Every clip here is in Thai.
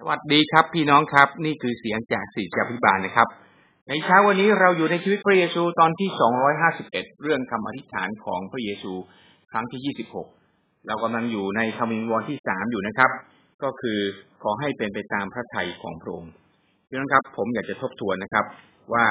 สวัสดีครับพี่น้องครับ นี่คือเสียงจากศิษยาพิบาลนะครับ ในเช้าวันนี้เราอยู่ในชีวิตพระเยซูตอนที่ 251 เรื่องคำอธิษฐานของพระเยซูครั้งที่ 26 เรากำลังอยู่ในคำวิงวอนที่3อยู่นะครับ ก็คือขอให้เป็นไปตามพระทัยของพระองค์พี่น้องครับ ผมอยากจะทบทวนนะครับ ว่า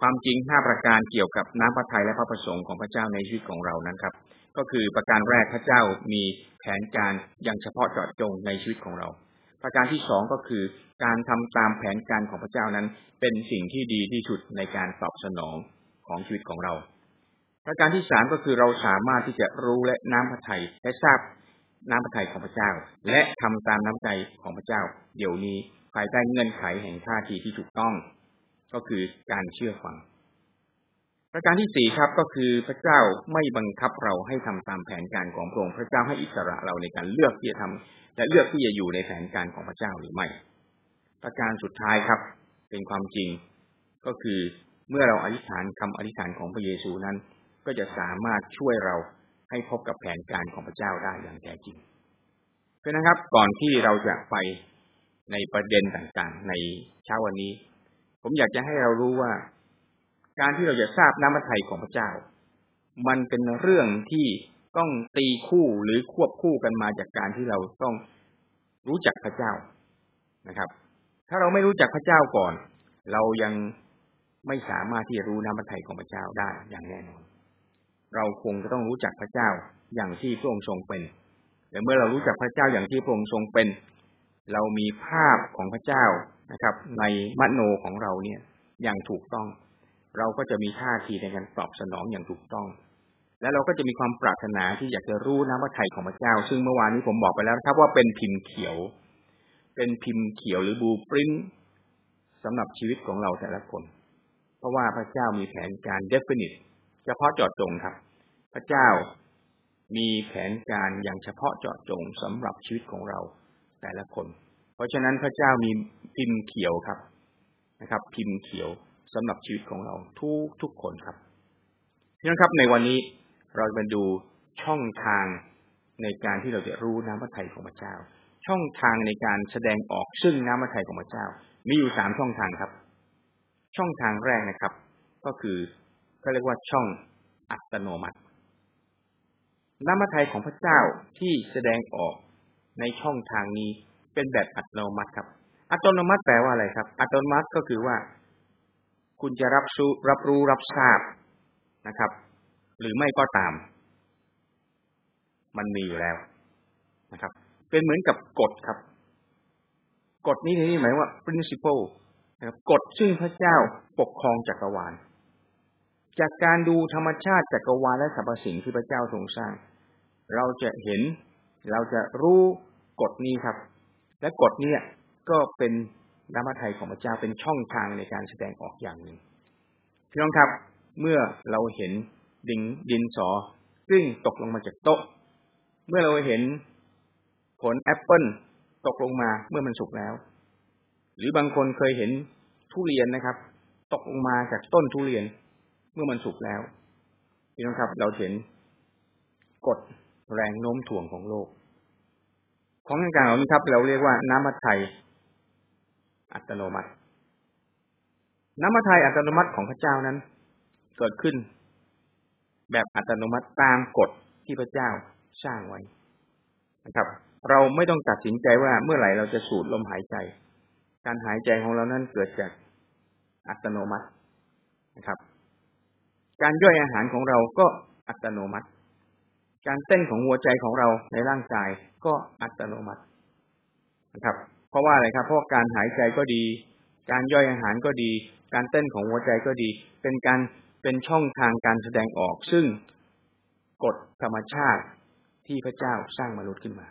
ความจริง5ประการเกี่ยวกับน้ำพระทัยและพระประสงค์ของพระเจ้าในชีวิตของเรานั้นครับ ก็คือประการแรกพระเจ้ามีแผนการอย่างเฉพาะเจาะจงในชีวิตของเรา ประการที่สองก็คือ การทำตามแผนการของพระเจ้านั้น เป็นสิ่งที่ดีที่สุดในการตอบสนองของชีวิตของเรา ประการที่สามก็คือเราสามารถที่จะรู้และน้ำพระทัยและทราบน้ำพระทัยของพระเจ้า และทำตามน้ำใจของพระเจ้า เดี๋ยวนี้ภายใต้เงื่อนไขแห่งท่าทีที่ถูกต้อง ก็คือการเชื่อฟัง ประการที่สี่ครับก็คือพระเจ้าไม่บังคับเราให้ทำตามแผนการของพระองค์พระเจ้าให้อิสระเราในการเลือกที่จะทำและเลือกที่จะอยู่ในแผนการของพระเจ้าหรือไม่ ประการสุดท้ายครับ เป็นความจริง ก็คือเมื่อเราอธิษฐานคำอธิษฐานของพระเยซูนั้น ก็จะสามารถช่วยเราให้พบกับแผนการของพระเจ้าได้อย่างแท้จริงเพื่อนนะครับ ก่อนที่เราจะไปในประเด็นต่างๆ ในเช้าวันนี้ ผมอยากจะให้เรารู้ว่า การที่เราจะทราบน้ำพระทัยของพระเจ้า มันเป็นเรื่องที่ต้องตีคู่หรือควบคู่กันมาจากการที่เราต้องรู้จักพระเจ้านะครับ ถ้าเราไม่รู้จักพระเจ้าก่อน เรายังไม่สามารถที่จะรู้น้ำพระทัยของพระเจ้าได้อย่างแน่นอน เราคงจะต้องรู้จักพระเจ้าอย่างที่พระองค์ทรงเป็นแต่เมื่อเรารู้จักพระเจ้าอย่างที่พระองค์ทรงเป็น เรามีภาพของพระเจ้านะครับ ในมโนของเราเนี่ยอย่างถูกต้อง เราก็จะมีท่าทีในการตอบสนองอย่างถูกต้อง และเราก็จะมีความปรารถนาที่อยากจะรู้น้ำพระทัยของพระเจ้า ซึ่งเมื่อวานนี้ผมบอกไปแล้วครับว่าเป็นพิมพ์เขียว เป็นพิมพ์เขียวหรือบูปริ้นสำหรับชีวิตของเราแต่ละคน เพราะว่าพระเจ้ามีแผนการ definite เฉพาะเจาะจงครับ พระเจ้ามีแผนการอย่างเฉพาะเจาะจงสำหรับชีวิตของเราแต่ละคน เพราะฉะนั้นพระเจ้ามีพิมพ์เขียวครับนะครับ พิมพ์เขียว สำหรับชีวิตของเราทุกทุกคนครับพี่น้องครับในวันนี้เราจะมาดูช่องทางในการที่เราจะรู้น้ำพระทัยของพระเจ้า ช่องทางในการแสดงออกซึ่งน้ำพระทัยของพระเจ้า มีอยู่สามช่องทางครับ ช่องทางแรกนะครับ ก็คือเขาเรียกว่าช่องอัตโนมัติ น้ำพระทัยของพระเจ้าที่แสดงออกในช่องทางนี้เป็นแบบอัตโนมัติครับ อัตโนมัติแปลว่าอะไรครับ อัตโนมัติก็คือว่า คุณจะรับรู้รับรู้รับทราบนะครับ หรือไม่ก็ตาม มันมีอยู่แล้วนะครับ เป็นเหมือนกับกฎครับ กฎนี้นี่หมายว่า principle นะครับกฎซึ่งพระเจ้าปกครองจักรวาล จากการดูธรรมชาติจักรวาลและสรรพสิ่งที่พระเจ้าทรงสร้าง เราจะเห็น เราจะรู้กฎนี้ครับ และกฎนี้ก็เป็น น้ำพระทัยของพระเจ้าเป็นช่องทางในการแสดงออกอย่างหนึ่งพี่น้องครับ เมื่อเราเห็นดินดินสอซึ่งตกลงมาจากโต๊ะ เมื่อเราเห็นผลแอปเปิลตกลงมาเมื่อมันสุกแล้ว หรือบางคนเคยเห็นทุเรียนนะครับ ตกลงมาจากต้นทุเรียน เมื่อมันสุกแล้วพี่น้องครับ เราเห็นกฎแรงโน้มถ่วงของโลก ของต่างๆเหล่านี้ครับ เราเรียกว่าน้ำมัไทย อัตโนมัติ น้ำมัทไทยอัตโนมัติของพระเจ้านั้น เกิดขึ้น แบบอัตโนมัติตามกฎที่พระเจ้าสร้างไว้นะครับ เราไม่ต้องตัดสินใจว่าเมื่อไหร่เราจะสูดลมหายใจ การหายใจของเรานั้นเกิดจากอัตโนมัตินะครับ การย่อยอาหารของเราก็อัตโนมัติ การเต้นของหัวใจของเราในร่างกายก็อัตโนมัตินะครับ เพราะว่าอะไรครับเพราะการหายใจก็ดี การย่อยอาหารก็ดี การเต้นของหัวใจก็ดี เป็นการเป็นช่องทางการแสดงออก ซึ่งกฎธรรมชาติที่พระเจ้าสร้างมนุษย์ขึ้นมา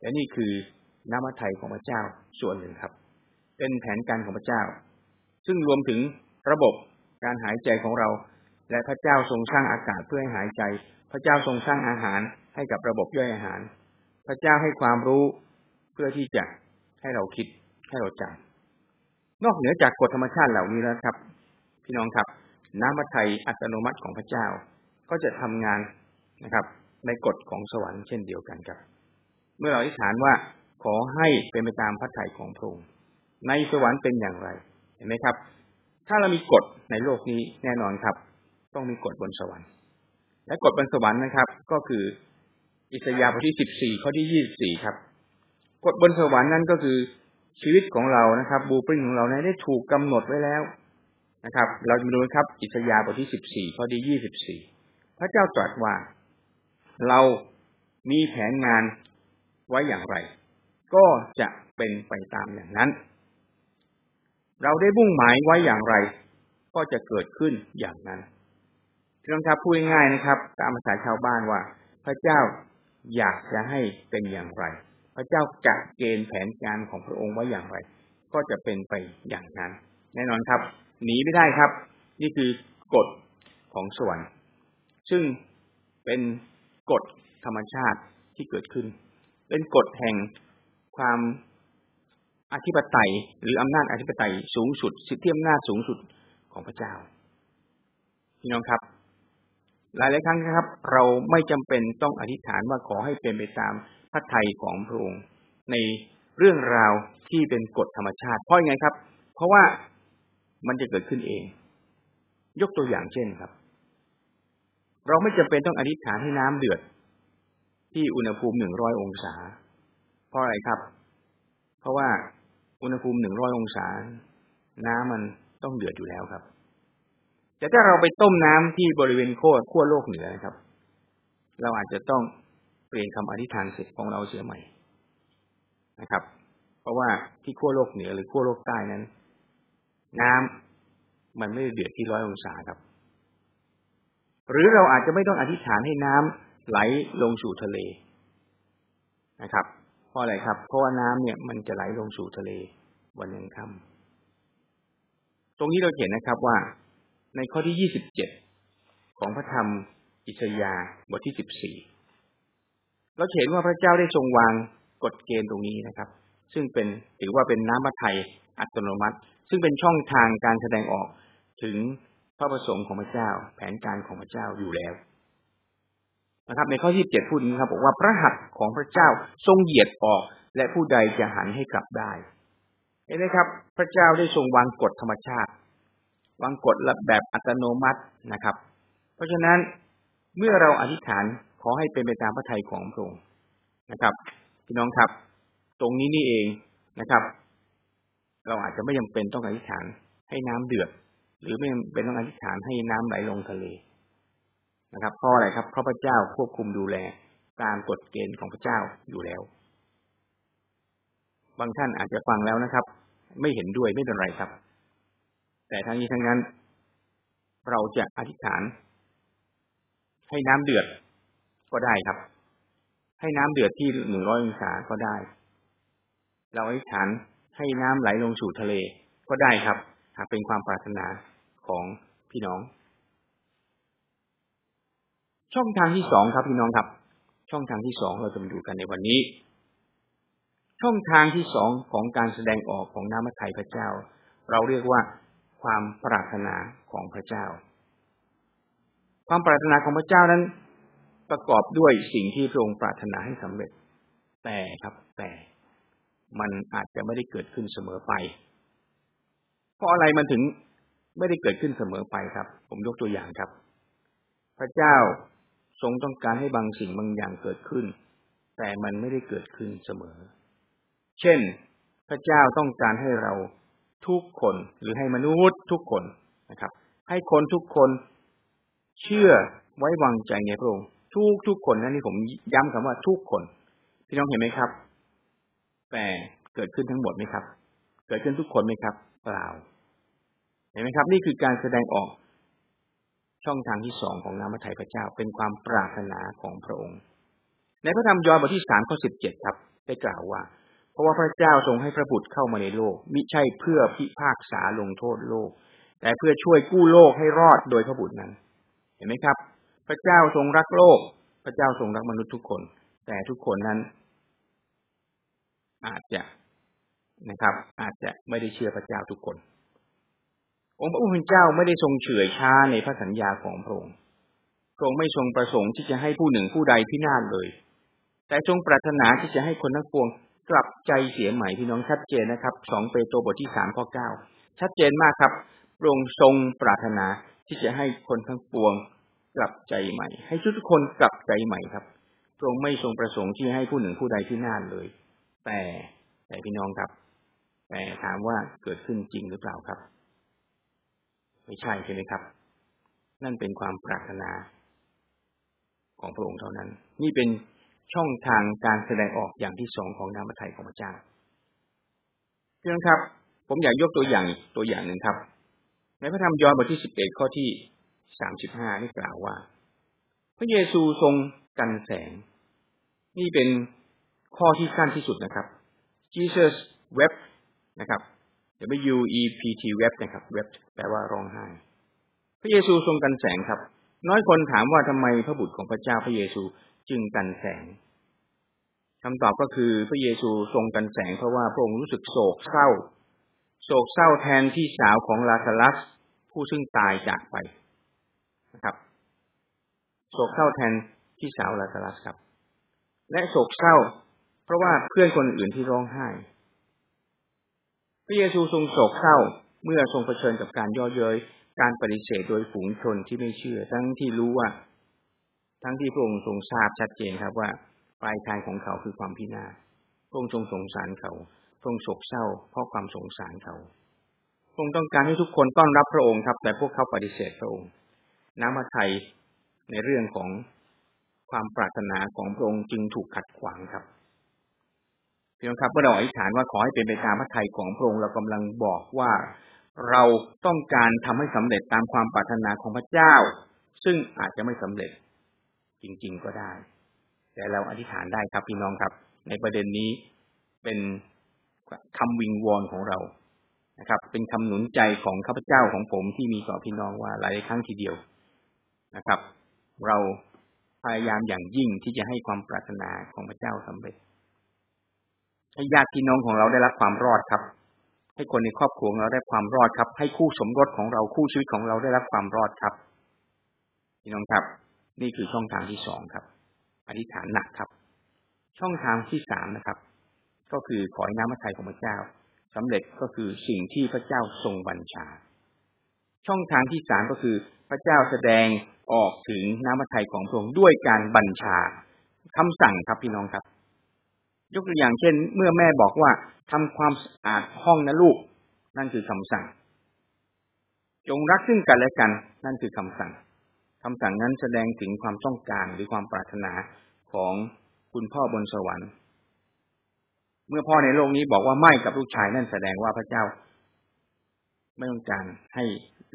และนี่คือน้ำพระทัยของพระเจ้าส่วนหนึ่งครับ เป็นแผนการของพระเจ้า ซึ่งรวมถึงระบบการหายใจของเรา และพระเจ้าทรงสร้างอากาศเพื่อให้หายใจ พระเจ้าทรงสร้างอาหารให้กับระบบย่อยอาหาร พระเจ้าให้ความรู้เพื่อที่จะ ให้เราคิดให้เราจำนอกเหนือจากกฎธรรมชาติเหล่านี้แล้วครับ พี่น้องครับ น้ำพระทัยอัตโนมัติของพระเจ้า ก็จะทำงานนะครับ ในกฎของสวรรค์เช่นเดียวกันครับ เมื่อเราอธิษฐานว่าขอให้เป็นไปตามพระทัยของพระองค์ในสวรรค์เป็นอย่างไร เห็นไหมครับ ถ้าเรามีกฎในโลกนี้แน่นอนครับ ต้องมีกฎบนสวรรค์ และกฎบนสวรรค์นะครับ ก็คืออิสยาห์บทที่สิบสี่ข้อที่ยี่สิบสี่ครับ กฎบนสวรรค์นั่นก็คือชีวิตของเรานะครับบูปริงของเราได้ถูกกำหนดไว้แล้วนะครับ เราจะดูครับอิสยาบทที่สิบสี่ข้อที่ยี่สิบสี่พระเจ้าตรัสว่า เรามีแผนงานไว้อย่างไร ก็จะเป็นไปตามอย่างนั้น เราได้บุ่งหมายไว้อย่างไร ก็จะเกิดขึ้นอย่างนั้นเพื่อนครับพูดง่ายๆนะครับ ตามภาษาชาวบ้านว่า พระเจ้าอยากจะให้เป็นอย่างไร ระเจ้ากะเกณฑ์แผนการของพระองค์ไว้อย่างไร ก็จะเป็นไปอย่างนั้น แน่นอนครับ หนีไม่ได้ครับ นี่คือกฎของสวรรค์ซึ่งเป็นกฎธรรมชาติที่เกิดขึ้น เป็นกฎแห่งความอธิปไตย หรืออำนาจอธิปไตยสูงสุด สิทธิอำนาจสูงสุดของพระเจ้าพี่น้องครับหลายหลายครั้งครับ เราไม่จำเป็นต้องอธิษฐานว่าขอให้เป็นไปตาม พระทัยของพระองค์ในเรื่องราวที่เป็นกฎธรรมชาติ เพราะไงครับ เพราะว่ามันจะเกิดขึ้นเอง ยกตัวอย่างเช่นครับ เราไม่จำเป็นต้องอธิษฐานให้น้ำเดือด ที่อุณหภูมิหนึ่งร้อยองศา เพราะอะไรครับ เพราะว่าอุณหภูมิหนึ่งร้อยองศา น้ำมันต้องเดือดอยู่แล้วครับ แต่ถ้าเราไปต้มน้ำที่บริเวณโคขั้วโลกเหนือนะครับ เราอาจจะต้อง เปลี่ยนคำอธิษฐานเสร็จของเราเสียใหม่นะครับ เพราะว่าที่ขั้วโลกเหนือหรือขั้วโลกใต้นั้น น้ำมันไม่เดือดที่ร้อยองศาครับ หรือเราอาจจะไม่ต้องอธิษฐานให้น้ำไหลลงสู่ทะเลนะครับ เพราะอะไรครับ เพราะว่าน้ำเนี่ยมันจะไหลลงสู่ทะเลวันยังค่ำตรงนี้เราเห็นนะครับว่าในข้อที่ยี่สิบเจ็ดของพระธรรมอิสยาบทที่สิบสี่ เราเห็นว่าพระเจ้าได้ทรงวางกฎเกณฑ์ตรงนี้นะครับ ซึ่งเป็นถือว่าเป็นน้ำพระทัยอัตโนมัติ ซึ่งเป็นช่องทางการแสดงออกถึงพระประสงค์ของพระเจ้า แผนการของพระเจ้าอยู่แล้วนะครับ ในข้อที่เจ็ดพูดนี้ครับบอกว่าพระหัตถ์ของพระเจ้าทรงเหยียดออก และผู้ใดจะหันให้กลับได้เห็นไหมครับ พระเจ้าได้ทรงวางกฎธรรมชาติ วางกฎแบบอัตโนมัตินะครับ เพราะฉะนั้นเมื่อเราอธิษฐาน ขอให้เป็นไปตามพระทัยของพระองค์นะครับ พี่น้องครับ ตรงนี้นี่เองนะครับ เราอาจจะไม่จาเป็นต้องอธิษฐานให้น้ำเดือด หรือไม่เป็นต้องอธิษฐานให้น้ำไหลลงทะเลนะครับเพราะอะไรครับเพราะพระเจ้าควบคุมดูแลตามกฎเกณฑ์ของพระเจ้าอยู่แล้ว บางท่านอาจจะฟังแล้วนะครับ ไม่เห็นด้วยไม่เป็นไรครับ แต่ทั้งนี้ทั้งนั้น เราจะอธิษฐาน ให้น้ำเดือด ก็ได้ครับ ให้น้ำเดือดที่หนึ่งร้อยองศาก็ได้ เราอธิษฐานให้น้ำไหลลงสู่ทะเลก็ได้ครับ หากเป็นความปรารถนาของพี่น้อง ช่องทางที่สองครับพี่น้องครับ ช่องทางที่สองเราจะมาดูกันในวันนี้ ช่องทางที่สองของการแสดงออกของน้ำพระทัยพระเจ้า เราเรียกว่าความปรารถนาของพระเจ้า ความปรารถนาของพระเจ้านั้น ประกอบด้วยสิ่งที่พระองค์ปรารถนาให้สำเร็จ แต่ครับแต่มันอาจจะไม่ได้เกิดขึ้นเสมอไป เพราะอะไรมันถึงไม่ได้เกิดขึ้นเสมอไปครับ ผมยกตัวอย่างครับ พระเจ้าทรงต้องการให้บางสิ่งบางอย่างเกิดขึ้น แต่มันไม่ได้เกิดขึ้นเสมอ เช่น พระเจ้าต้องการให้เราทุกคนหรือให้มนุษย์ทุกคนนะครับ ให้คนทุกคนเชื่อไว้วางใจในพระองค์ ทุกทุกคนนั่นนี่ผมย้ำคำว่าทุกคน พี่น้องเห็นไหมครับ แต่เกิดขึ้นทั้งหมดไหมครับ เกิดขึ้นทุกคนไหมครับ เปล่า เห็นไหมครับ นี่คือการแสดงออกช่องทางที่สองของน้ำพระทัยพระเจ้าเป็นความปรารถนาของพระองค์ ในพระธรรมยอห์นบทที่สามข้อสิบเจ็ดครับ ได้กล่าวว่า เพราะว่าพระเจ้าทรงให้พระบุตรเข้ามาในโลก มิใช่เพื่อพิพากษาลงโทษโลก แต่เพื่อช่วยกู้โลกให้รอดโดยพระบุตรนั้น เห็นไหมครับ พระเจ้าทรงรักโลก พระเจ้าทรงรักมนุษย์ทุกคน แต่ทุกคนนั้น อาจจะนะครับ อาจจะไม่ได้เชื่อพระเจ้าทุกคน องค์พระผู้เป็นเจ้าไม่ได้ทรงเฉื่อยช้าในพระสัญญาของพระองค์พระองค์ไม่ทรงประสงค์ที่จะให้ผู้หนึ่งผู้ใดพินาศเลย แต่ทรงปรารถนาที่จะให้คนทั้งปวงกลับใจเสียใหม่พี่น้องชัดเจนนะครับสองเปโตรบทที่สามข้อเก้าชัดเจนมากครับพระองค์ทรงปรารถนาที่จะให้คนทั้งปวง กลับใจใหม่ ให้ทุกคนกลับใจใหม่ครับพระองค์ไม่ทรงประสงค์ที่ให้ผู้หนึ่งผู้ใดที่น่านเลย แต่แต่พี่น้องครับ แต่ถามว่าเกิดขึ้นจริงหรือเปล่าครับ ไม่ใช่ใช่ไหมครับ นั่นเป็นความปรารถนาของพระองค์เท่านั้น นี่เป็นช่องทางการแสดงออกอย่างที่สองของน้ำพระทัยของพระเจ้าเพื่อนครับ ผมอยากยกตัวอย่างตัวอย่างหนึ่งครับ ในพระธรรมยอห์นบทที่สิบเอ็ดข้อที่ สามสิบห้านี่กล่าวว่า พระเยซูทรงกันแสง นี่เป็นข้อที่สั้นที่สุดนะครับ Jesus wept นะครับ W E P T wept นะครับ wept แปลว่าร้องไห้ พระเยซูทรงกันแสงครับ น้อยคนถามว่าทำไมพระบุตรของพระเจ้าพระเยซูจึงกันแสงคำตอบก็คือพระเยซูทรงกันแสงเพราะว่าพระองค์รู้สึกโศกเศร้า โศกเศร้าแทนที่สาวของลาซาลัสผู้ซึ่งตายจากไป นะครับ โศกเศร้าแทนที่สาวลาซาลัสครับ และโศกเศร้า เพราะว่าเพื่อนคนอื่นที่ร้องไห้ พระเยซูทรงโศกเศร้าเมื่อทรงเผชิญกับการย่อเย้ยการปฏิเสธโดยฝูงชนที่ไม่เชื่อ ทั้งที่รู้ว่า ทั้งที่พระองค์ทรงทราบชัดเจนครับว่าปลายทางของเขาคือความพินาศพระองค์ทรงสงสารเขาทรงโศกเศร้า เพราะความสงสารเขาพระองค์ต้องการให้ทุกคนต้อนรับพระองค์ครับ แต่พวกเขาปฏิเสธพระองค์ น้ำพระทัยในเรื่องของความปรารถนาของพระองค์จึงถูกขัดขวางครับพี่น้องครับเมื่อเราอธิษฐานว่าขอให้เป็นไปตามพระทัยของพระองค์เรากำลังบอกว่าเราต้องการทำให้สำเร็จตามความปรารถนาของพระเจ้า ซึ่งอาจจะไม่สำเร็จ จริง ๆก็ได้ แต่เราอธิษฐานได้ครับพี่น้องครับ ในประเด็นนี้เป็นคำวิงวอนของเรานะครับ เป็นคำหนุนใจของข้าพเจ้าของผมที่มีต่อพี่น้องว่าหลายครั้งทีเดียว นะครับ เราพยายามอย่างยิ่งที่จะให้ความปรารถนาของพระเจ้าสำเร็จ ให้ญาติพี่น้องของเราได้รับความรอดครับ ให้คนในครอบครัวเราได้ความรอดครับ ให้คู่สมรสของเราคู่ชีวิตของเราได้รับความรอดครับ พี่น้องครับ นี่คือช่องทางที่สองครับ อธิษฐานหนักครับ ช่องทางที่สามนะครับ ก็คือขอให้น้ำพระทัยของพระเจ้าสำเร็จก็คือสิ่งที่พระเจ้าทรงบัญชา ช่องทางที่สามก็คือ พระเจ้าแสดงออกถึงน้ำพระทัยของพระองค์ด้วยการบัญชาคำสั่งครับพี่น้องครับ ยกตัวอย่างเช่น เมื่อแม่บอกว่าทำความสะอาดห้องนะลูก นั่นคือคำสั่ง จงรักซึ่งกันและกัน นั่นคือคำสั่งคำสั่งนั้นแสดงถึงความต้องการหรือความปรารถนาของคุณพ่อบนสวรรค์ เมื่อพ่อในโลกนี้บอกว่าไม่กับลูกชายนั่นแสดงว่าพระเจ้า ไม่ต้องการให้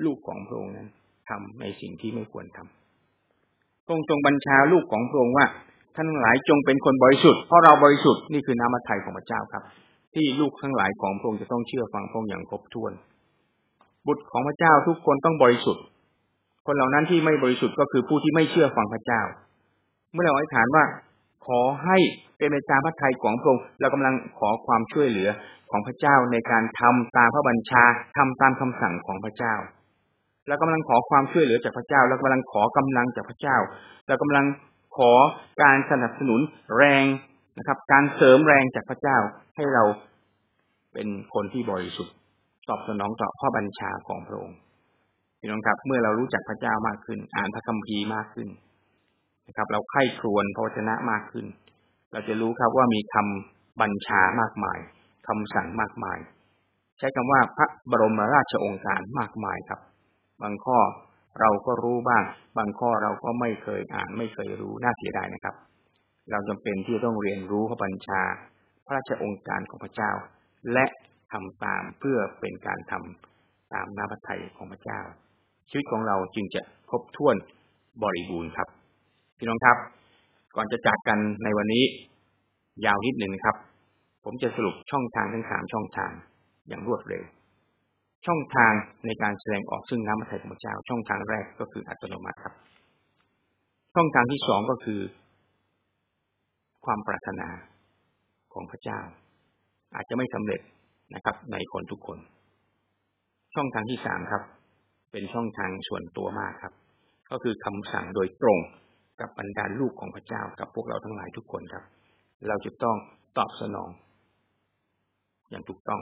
ลูกของพระองค์นั้นทำในสิ่งที่ไม่ควรทำพระองค์ทรงบัญชาลูกของพระองค์ว่าท่านหลายจงเป็นคนบริสุทธิ์เพราะเราบริสุทธิ์นี่คือน้ำมัทไทยของพระเจ้าครับ ที่ลูกทั้งหลายของพระองค์จะต้องเชื่อฟังพระองค์อย่างครบถ้วน บุตรของพระเจ้าทุกคนต้องบริสุทธิ์ คนเหล่านั้นที่ไม่บริสุทธิ์ก็คือผู้ที่ไม่เชื่อฟังพระเจ้า เมื่อเราอธิษฐานว่า ขอให้เป็นไปตามพระทัยของพระองค์เรากำลังขอความช่วยเหลือของพระเจ้าในการทำตามพระบัญชาทำตามคำสั่งของพระเจ้า เรากำลังขอความช่วยเหลือจากพระเจ้า เรากำลังขอกำลังจากพระเจ้า เรากำลังขอการสนับสนุนแรงนะครับ การเสริมแรงจากพระเจ้าให้เราเป็นคนที่บริสุทธิ์ตอบสนองต่อข้อบัญชาของพระองค์พี่น้องครับ เมื่อเรารู้จักพระเจ้ามากขึ้น อ่านพระคัมภีร์มากขึ้นนะครับ เราไข้ครวนพระวจนะมากขึ้น เราจะรู้ครับว่ามีคำบัญชามากมายคำสั่งมากมาย ใช้คำว่าพระบรมราชองค์การมากมายครับ บางข้อเราก็รู้บ้าง บางข้อเราก็ไม่เคยอ่านไม่เคยรู้น่าเสียดายนะครับ เราจำเป็นที่ต้องเรียนรู้พระบัญชา พระราชองค์การของพระเจ้า และทำตามเพื่อเป็นการทำตามน้ำพระทัยของพระเจ้า ชีวิตของเราจึงจะครบถ้วนบริบูรณ์ครับ พี่น้องครับ ก่อนจะจากกันในวันนี้ ยาวนิดหนึ่งครับ ผมจะสรุปช่องทางทั้งสามช่องทางอย่างรวดเร็ว ช่องทางในการแสดงออกซึ่งน้ำพระทัยของพระเจ้า ช่องทางแรกก็คืออัตโนมัติครับ ช่องทางที่สองก็คือ ความปรารถนาของพระเจ้า อาจจะไม่สำเร็จนะครับ ในคนทุกคน ช่องทางที่สามครับ เป็นช่องทางส่วนตัวมากครับ ก็คือคำสั่งโดยตรงกับบรรดาลูกของพระเจ้ากับพวกเราทั้งหลายทุกคนครับ เราจะต้องตอบสนอง อย่างถูกต้อง